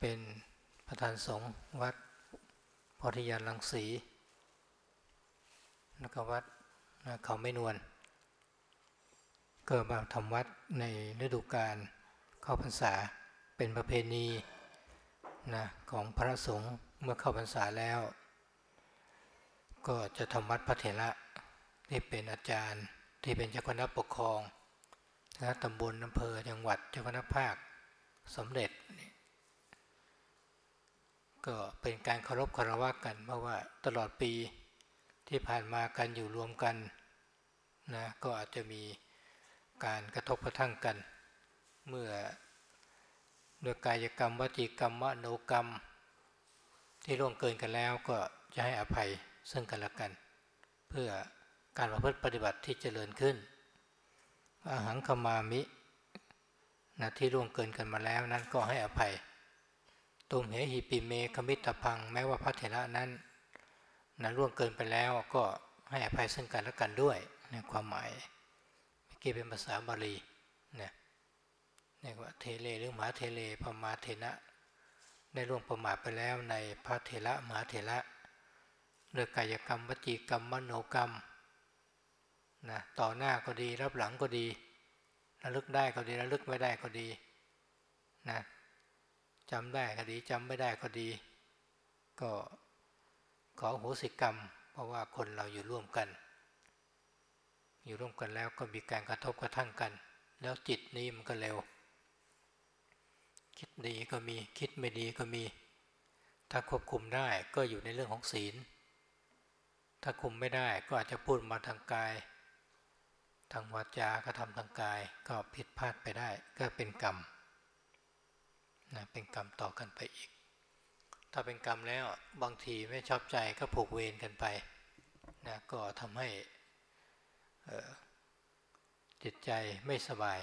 เป็นประธานสงฆ์วัดพธิยานลังสีแล้วก็วัดเขาไม่นวลเก็มาทำวัดในฤดูกาลเข้าพรรษาเป็นประเพณีนะของพระสงฆ์เมื่อเข้าพรรษาแล้ว ก็จะทำวัดพระเถระที่เป็นอาจารย์ที่เป็นเจ้าคณะปกครองนะตำบลอำเภอจังหวัดเจ้าคณะภาคสมเด็จ ก็เป็นการเคารพคารวะกัน เพราะว่าตลอดปีที่ผ่านมาการอยู่รวมกันนะก็อาจจะมีการกระทบกระทั่งกัน เมื่อด้วยกายกรรมวจีกรรมมโนกรรม ที่ล่วงเกินกันแล้วก็จะให้อภัยซึ่งกันและกัน เพื่อการประพฤติปฏิบัติที่เจริญขึ้นอาหังคมามินะที่ล่วงเกินกันมาแล้วนั้นก็ให้อภัย ตุมเหหิปิเมคมิตพัง แม้ว่าพระเถระนั้นนะล่วงเกินไปแล้วก็ให้อภัยซึ่งกันและกันด้วยในความหมายเมื่อกี้เป็นภาษาบาลีนะเรียกว่าเทเลหรือมหาเทเลพมาเทนะได้ล่วงประมาทไปแล้วในพระเทระมหาเทระโดยกายกรรมวจีกรรมมโนกรรมนะต่อหน้าก็ดีรับหลังก็ดีระลึกได้ก็ดีระลึกไม่ได้ก็ดีนะ จำได้ก็ดีจำไม่ได้ก็ดี ก็ขอโหสิกรรม เพราะว่าคนเราอยู่ร่วมกัน อยู่ร่วมกันแล้วก็มีการกระทบกระทั่งกัน แล้วจิตนี้มันก็เร็ว คิดดีก็มีคิดไม่ดีก็มี ถ้าควบคุมได้ก็อยู่ในเรื่องของศีล ถ้าคุมไม่ได้ก็อาจจะพูดมาทางกาย ทางวาจากระทำทางกายก็ผิดพลาดไปได้ก็เป็นกรรม นะเป็นกรรมต่อกันไปอีก ถ้าเป็นกรรมแล้วบางทีไม่ชอบใจก็ผูกเวรกันไปนะก็ทำให้จิตใจไม่สบาย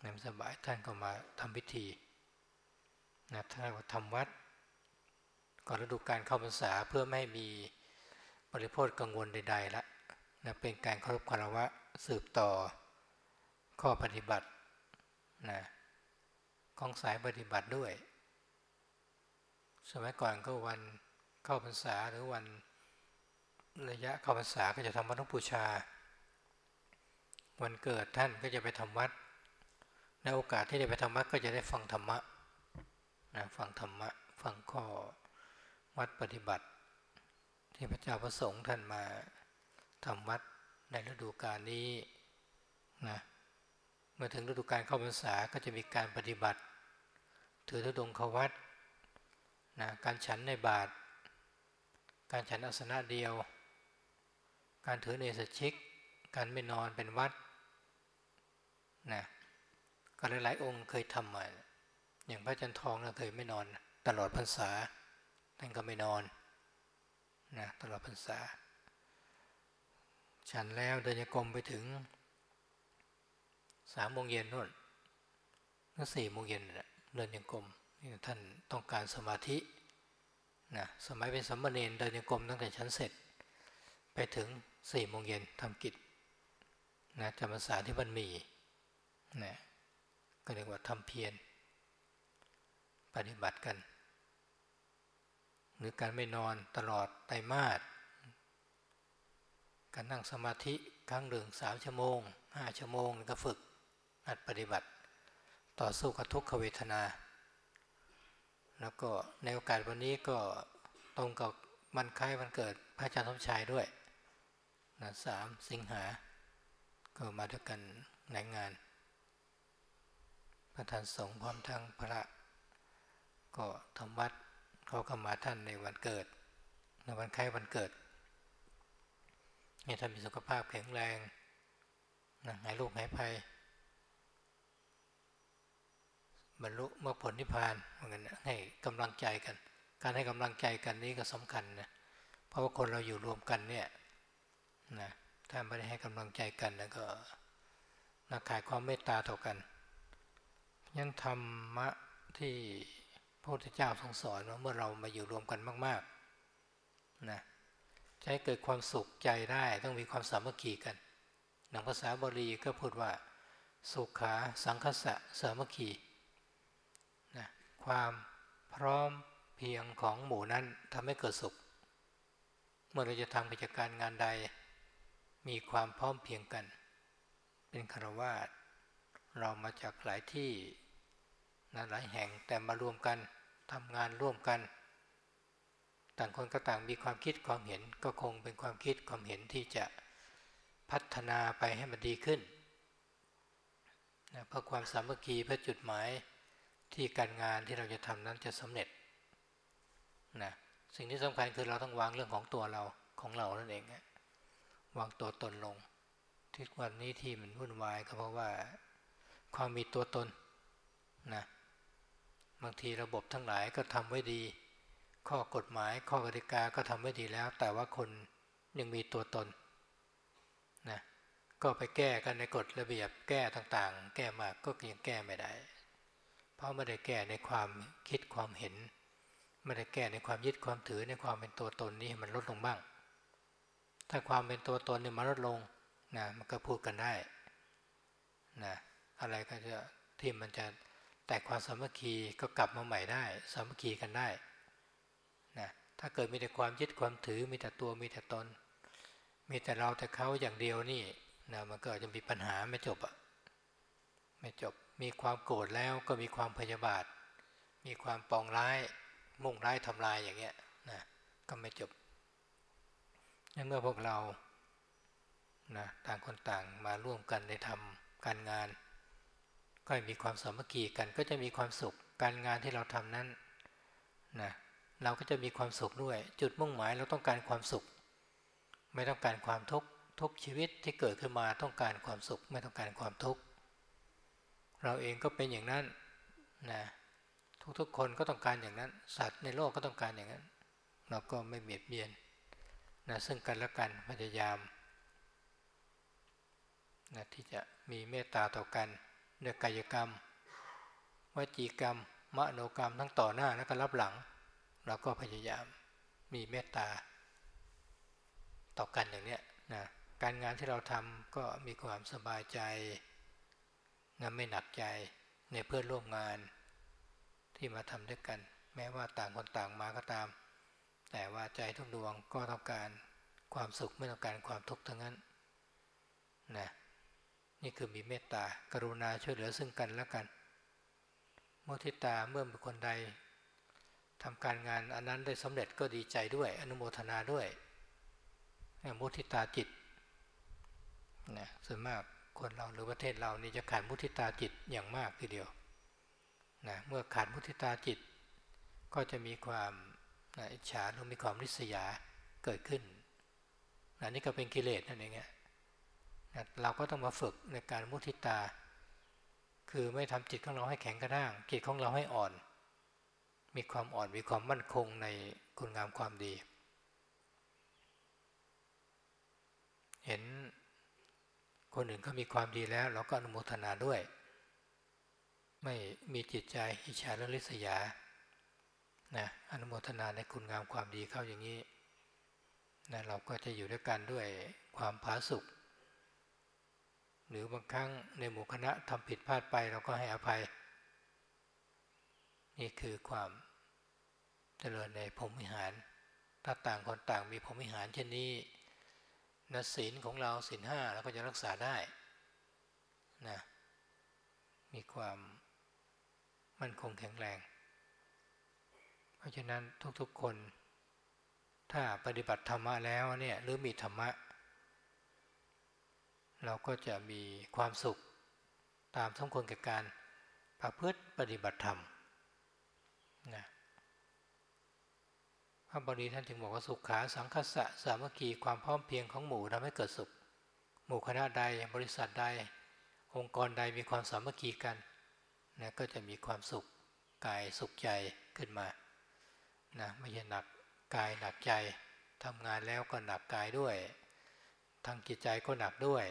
ไม่สบายท่านก็มาทำพิธีนะท่านก็ทำวัดก่อนฤดูการเข้าพรรษาเพื่อไม่ให้มีบริโภคกังวลใดๆละนะเป็นการเคารพคารวะสืบต่อข้อปฏิบัตินะ ของสายปฏิบัติด้วย สมัยก่อนก็วันเข้าพรรษาหรือวันระยะเข้าพรรษาก็จะทำวัดน้งปูชา วันเกิดท่านก็จะไปทำวัดในโอกาสที่ได้ไปทำวัดก็จะได้ฟังธรรมะนะฟังธรรมะ ฟังข้อวัดปฏิบัติ ที่พระเจ้าประสงค์ท่านมาทำวัดในฤดูกาลนี้นะเมื่อถึงฤดูกาลเข้าพรรษาก็จะมีการปฏิบัติ ถือธุดงควัดนะการฉันในบาท การฉันอาสนะเดียว การถือเนสชิก การไม่นอนเป็นวัดนะก็หลายๆองค์เคยทำมาอย่างพระจันทองเราเคยไม่นอน ตลอดพรรษาท่านก็ไม่นอนนะตลอดพรรษา ฉันแล้วเดินยกรมไปถึงสามโมงเย็นนู่นนั่นสี่โมงเย็น เดินยังกรมท่านต้องการสมาธินะสมัยเป็นสมณเณรเดินยังกรมตั้งแต่ชั้นเสร็จ ไปถึงสี่โมงเย็นทำกิจนะจำพรรษาที่บันมีนะก็เรียกว่าทำเพียรปฏิบัติกัน หรือการไม่นอนตลอดไตรมาสการนั่งสมาธิครั้งหนึ่งสามชั่วโมงห้าชั่วโมงก็ฝึกหัดปฏิบัติ ต่อสู้กับทุกขเวทนา แล้วก็ในโอกาสวันนี้ก็ตรงกับมันคล้ายวันเกิดพระอาจารย์สมชายด้วยนะสามสิงหา ก็มาด้วยกันในงาน ประธานสงฆ์พร้อมทั้งพระ ก็ทำวัดเขาก็มาท่านในวันเกิด ในวันคล้ายวันเกิดให้ท่านมีสุขภาพแข็งแรงนะหายโรคหายภัย บรรลุมรรคผลนิพพานเหมือนกันให้กำลังใจกัน การให้กำลังใจกันนี้ก็สำคัญนะเพราะว่าคนเราอยู่รวมกันเนี่ยนะถ้าไม่ได้ให้กำลังใจกันแล้วก็นักขายความเมตตาต่อกันยังธรรมะที่พระพุทธเจ้าทรงสอนว่าเมื่อเรามาอยู่รวมกันมากๆนะจะให้เกิดความสุขใจได้ต้องมีความสามัคคีกันหนังภาษาบาลีก็พูดว่า สุขาสังคสะสามัคคี ความพร้อมเพียงของหมู่นั้นทำให้เกิดสุข เมื่อเราจะทำกิจการงานใด มีความพร้อมเพียงกัน เป็นคารวาสเรามาจากหลายที่นะหลายแห่งแต่มารวมกันทำงานร่วมกัน ต่างคนก็ต่างมีความคิดความเห็นก็คงเป็นความคิดความเห็นที่จะพัฒนาไปให้มันดีขึ้นนะเพื่อความสามัคคีเพื่อจุดหมาย ที่การงานที่เราจะทำนั้นจะสำเร็จนะสิ่งที่สำคัญคือเราต้องวางเรื่องของตัวเราของเรานั่นเองวางตัวตนลงที่วันนี้ที่มันวุ่นวายก็เพราะว่าความมีตัวตนนะบางทีระบบทั้งหลายก็ทำไว้ดี ข้อกฎหมายข้อกติกาก็ทำไว้ดีแล้ว แต่ว่าคนยังมีตัวตนนะก็ไปแก้กันในกฎระเบียบแก้ต่างๆ แก้มากก็ยังแก้ไม่ได้ เพราะไม่ได้แก้ในความคิดความเห็นไม่ได้แก้ในความยึดความถือในความเป็นตัวตนนี้มันลดลงบ้าง ถ้าความเป็นตัวตนเนี่ยมันลดลงนะมันก็พูดกันได้นะอะไรก็จะที่มันจะแต่ความสามัคคีก็กลับมาใหม่ได้สามัคคีกันได้นะถ้าเกิดมีแต่ความยึดความถือมีแต่ตัวมีแต่ตน มีแต่เราแต่เขาอย่างเดียวนี่นะมันก็จะมีปัญหาไม่จบอะ ไม่จบ มีความโกรธแล้วก็มีความพยาบาท มีความปองร้าย มุ่งร้ายทำลายอย่างเงี้ยนะก็ไม่จบเมื่อพวกเรานะต่างคนต่างมาร่วมกันในทำการงาน ก็มีความสามัคคีกันก็จะมีความสุขการงานที่เราทำนั้นนะเราก็จะมีความสุขด้วย จุดมุ่งหมายเราต้องการความสุข ไม่ต้องการความทุกข์ทุกชีวิตที่เกิดขึ้นมาต้องการความสุข ไม่ต้องการความทุกข์ เราเองก็เป็นอย่างนั้นนะทุกๆคนก็ต้องการอย่างนั้น สัตว์ในโลกก็ต้องการอย่างนั้น เราก็ไม่เบียดเบียนนะซึ่งกันและกันพยายามนะที่จะมีเมตตาต่อกันด้วยกายกรรมวจีกรรม มโนกรรมทั้งต่อหน้าและก็รับหลัง เราก็พยายามมีเมตตาต่อกันอย่างนี้นะการงานที่เราทำก็มีความสบายใจ นะไม่หนักใจในเพื่อนร่วมงานที่มาทำด้วยกัน แม้ว่าต่างคนต่างมาก็ตาม แต่ว่าใจทุกดวงก็ต้องการความสุขไม่ต้องการความทุกข์ทั้งนั้นนะนี่คือมีเมตตากรุณาช่วยเหลือซึ่งกันและกันมุทิตาเมื่อบุคคลใดทำการงานอันนั้นได้สำเร็จก็ดีใจด้วย อนุโมทนาด้วยมุทิตาจิตนะส่วนมาก คนเราหรือประเทศเรานี่จะขาดมุทิตาจิตอย่างมากทีเดียวนะเมื่อขาดมุทิตาจิต ก็จะมีความนะอิจฉาหรือมีความริษยาเกิดขึ้นนะนี่ก็เป็นกิเลสนั่นเองเราก็ต้องมาฝึกในการมุทิตา คือไม่ทำจิตของเราให้แข็งกระด้าง จิตของเราให้อ่อน มีความอ่อนมีความมั่นคงในคุณงามความดี เห็น คนอื่นเขามีความดีแล้ว เราก็อนุโมทนาด้วย ไม่มีจิตใจอิจฉาและริษยานะอนุโมทนาในคุณงามความดีเข้าอย่างนี้นะเราก็จะอยู่ด้วยกันด้วยความผาสุกหรือบางครั้งในหมู่คณะทำผิดพลาดไปเราก็ให้อภัย นี่คือความเจริญในพรหมวิหารถ้าต่างคนต่างมีพรหมวิหารเช่นนี้ นศีลของเราศีลห้าเราก็จะรักษาได้นะมีความมั่นคงแข็งแรง เพราะฉะนั้นทุกๆคน ถ้าปฏิบัติธรรมะแล้วเนี่ยหรือมีธรรมะ เราก็จะมีความสุขตามสมควรแก่การประพฤติปฏิบัติธรรมนะ ระบรีท่านจึงบอกว่าสุขขาสังคสะสามัคคีความพร้อมเพียงของหมู่ทำให้เกิดสุข หมู่คณะใดบริษัทใด องค์กรใดมีความสามัคคีกันนะก็จะมีความสุขกายสุขใจขึ้นมานะไม่ใช่หนักกายหนักใจทำงานแล้วก็หนักกายด้วย ทางจิตใจก็หนักด้วย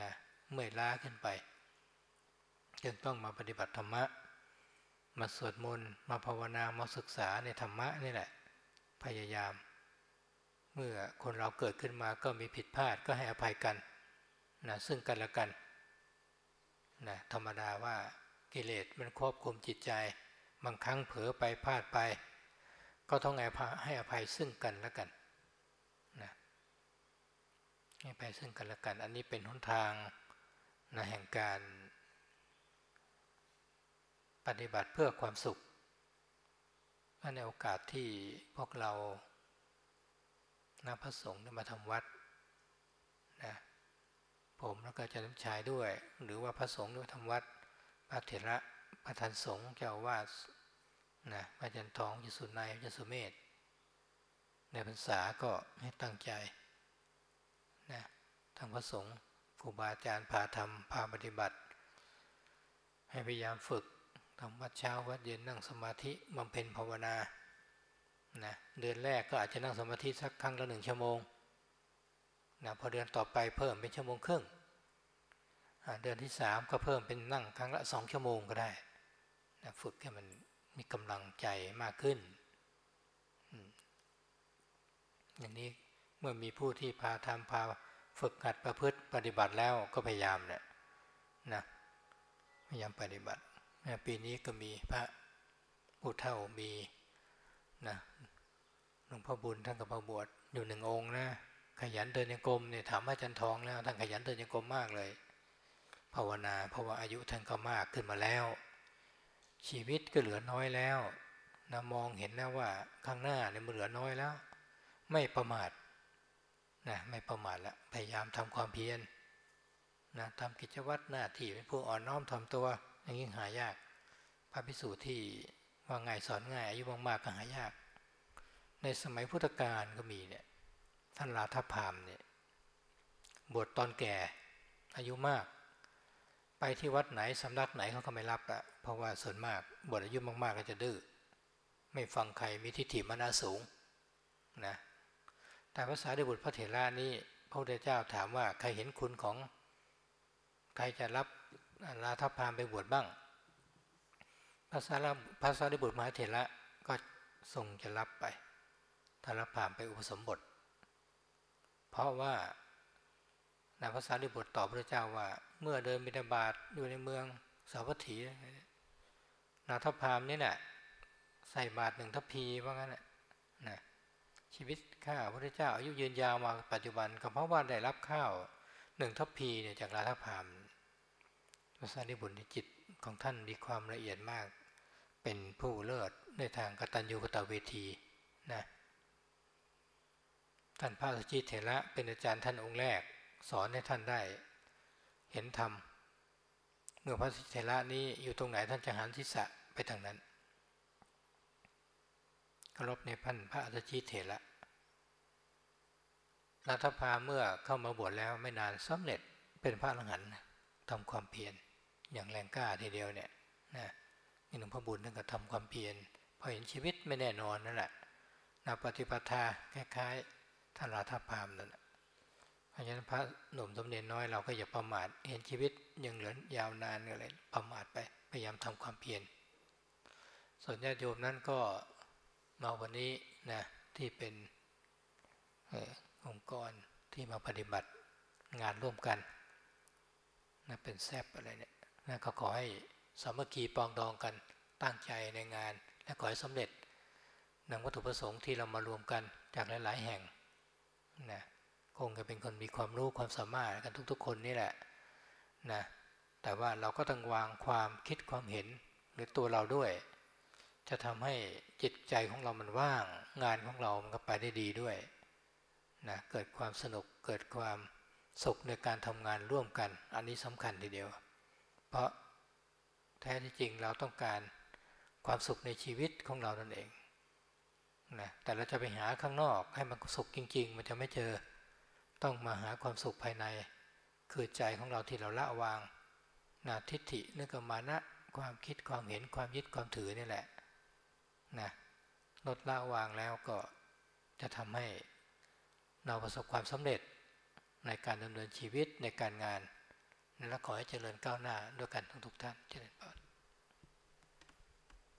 นะเมื่อยล้าขึ้นไป จึงต้องมาปฏิบัติธรรมะ มาสวดมนต์มาภาวนามาศึกษาในธรรมะนี่แหละ พยายาม เมื่อคนเราเกิดขึ้นมาก็มีผิดพลาดก็ให้อภัยกันนะซึ่งกันและกันนะธรรมดาว่ากิเลสมันครอบคุมจิตใจ บางครั้งเผลอไปพลาดไป ก็ต้องให้อภัยซึ่งกันและกันนะให้อภัยซึ่งกันและกัน อันนี้เป็นหนทางนะแห่งการ ปฏิบัติเพื่อความสุข ในโอกาสที่พวกเรานักพระสงฆ์ได้มาทำวัดนะผมแล้วก็จะน้ำชายด้วย หรือว่าพระสงฆ์ด้วยทำวัดพระเถระประธานสงฆ์เจ้าวาดนะพระจันทองยสุนัยยสุเมธในพรรษาก็ให้ตั้งใจนะทางพระสงฆ์ครูบาอาจารย์พาทำพาปฏิบัติ ให้พยายามฝึก ทำวัดเช้าวัดเย็นนั่งสมาธิบำเพ็ญภาวนานะเดือนแรกก็อาจจะนั่งสมาธิสักครั้งละหนึ่งชั่วโมงนะพอเดือนต่อไปเพิ่มเป็นชั่วโมงครึ่งเดือนที่สามก็เพิ่มเป็นนั่งครั้งละสองชั่วโมงก็ได้นะฝึกให้มันมีกำลังใจมากขึ้น อย่างนี้เมื่อมีผู้ที่พาทำพาฝึกหัดประพฤติปฏิบัติแล้วก็พยายามเนี่ยนะพยายามปฏิบัติ ปีนี้ก็มีพระผู้เท่ามีนะหลวงพ่อบุญท่านกับพระบวชอยู่หนึ่งองค์นะขยันเดินยังกรมเนี่ยถามอาจารย์ทองแล้วท่านขยันเดินยังกรมมากเลย ภาวนาเพราะว่าอายุท่านก็มากขึ้นมาแล้ว ชีวิตก็เหลือน้อยแล้วนะมองเห็นแล้วว่าข้างหน้าเนี่ยมันเหลือน้อยแล้ว ไม่ประมาทนะไม่ประมาทละพยายามทำความเพียรนะทำกิจวัตรหน้าที่เป็นผู้อ่อนน้อมถ่อมตัว อย่งนี้หายาก พระพิสูจน์ที่ว่าง่ายสอนง่ายอายุมากๆก็หายาก ในสมัยพุทธกาลก็มีเนี่ยท่านลาทพามเนี่ยบวชตอนแก่อายุมาก ไปที่วัดไหนสำนักไหนเขาก็ไม่รับละเพราะว่าส่วนมากบวชอายุมากๆก็จะดื้อไม่ฟังใครมีทิฏฐิมานาสูงนะแต่ภาษาได้บุตรพระเถระนี้พระพุทธเจ้าถามว่าใครเห็นคุณของ ใครจะรับ ลาทัพพามไปบวชบ้างภาษาภาษาดิบุตรมหาเถระก็ทรงจะรับไปถ้ารพามไปอุปสมบท เพราะว่านาภาษาดิบุตรตอบพระเจ้าว่า เมื่อเดินบิณฑบาตอยู่ในเมืองสาวัตถีนาทัพพามนี่แหละใส่บาตรหนึ่งทัพพีว่างั้นนะชีวิตข้าพระเจ้าอายุยืนยาวมาปัจจุบันก็เพราะว่าได้รับข้าวหนึ่งทัพพีเนี่ยจากราทัพพาม พระสารีบุตรในจิตของท่านมีความละเอียดมาก เป็นผู้เลิศในทางกตัญญูกตเวทีนะท่านพระสุจิเถระเป็นอาจารย์ท่านองค์แรก สอนให้ท่านได้เห็นธรรมเมื่อพระสุจิเถระนี้อยู่ตรงไหนท่านจะหันทิศะไปทางนั้นเคารพในพันพระสุจิเถระรัฐพาเมื่อเข้ามาบวชแล้วไม่นานสำเร็จเป็นพระอรหันต์ทำความเพียร อย่างแรงกล้าทีเดียวเนี่ยนะนี่หลวงพ่อบุญท่านก็ทำความเพียรพอเห็นชีวิตไม่แน่นอนนั่นแหละนาปฏิปทาคล้ายๆท่านราธพามนั่นเพราะฉะนั้นพระหนุ่มสมเด็จน้อยเราก็อย่าประมาทเห็นชีวิตยังเหลือยาวนานอะไรประมาทไปพยายามทำความเพียรส่วนญาติโยมนั้นก็มาวันนี้นะที่เป็นองค์กรที่มาปฏิบัติงานร่วมกันนะเป็นแซบอะไรเนี่ย นะก็ขอให้สามัคคีปองดองกันตั้งใจในงาน และขอให้สำเร็จนังวัตถุประสงค์ที่เรามารวมกันจากหลาย ๆ แห่งนะคงจะเป็นคนมีความรู้ความสามารถกันทุก ๆ คนนี่แหละนะแต่ว่าเราก็ต้องวางความคิดความเห็นหรือตัวเราด้วย จะทำให้จิตใจของเรามันว่าง งานของเรามันก็ไปได้ดีด้วยนะเกิดความสนุกเกิดความสุขในการทำงานร่วมกัน อันนี้สำคัญทีเดียว เพราะแท้ที่จริงเราต้องการความสุขในชีวิตของเรานั่นเองนะแต่เราจะไปหาข้างนอกให้มันสุขจริง ๆ มันจะไม่เจอต้องมาหาความสุขภายใน คือใจของเราที่เราละวางนะทิฏฐินึกมานะความคิดความเห็นความยึดความถือนี่แหละนะลดละวางแล้วก็จะทำให้เราประสบความสำเร็จในการดำเนินชีวิตในการงาน และขอให้เจริญก้าวหน้าด้วยกันทุกท่านเจริญพร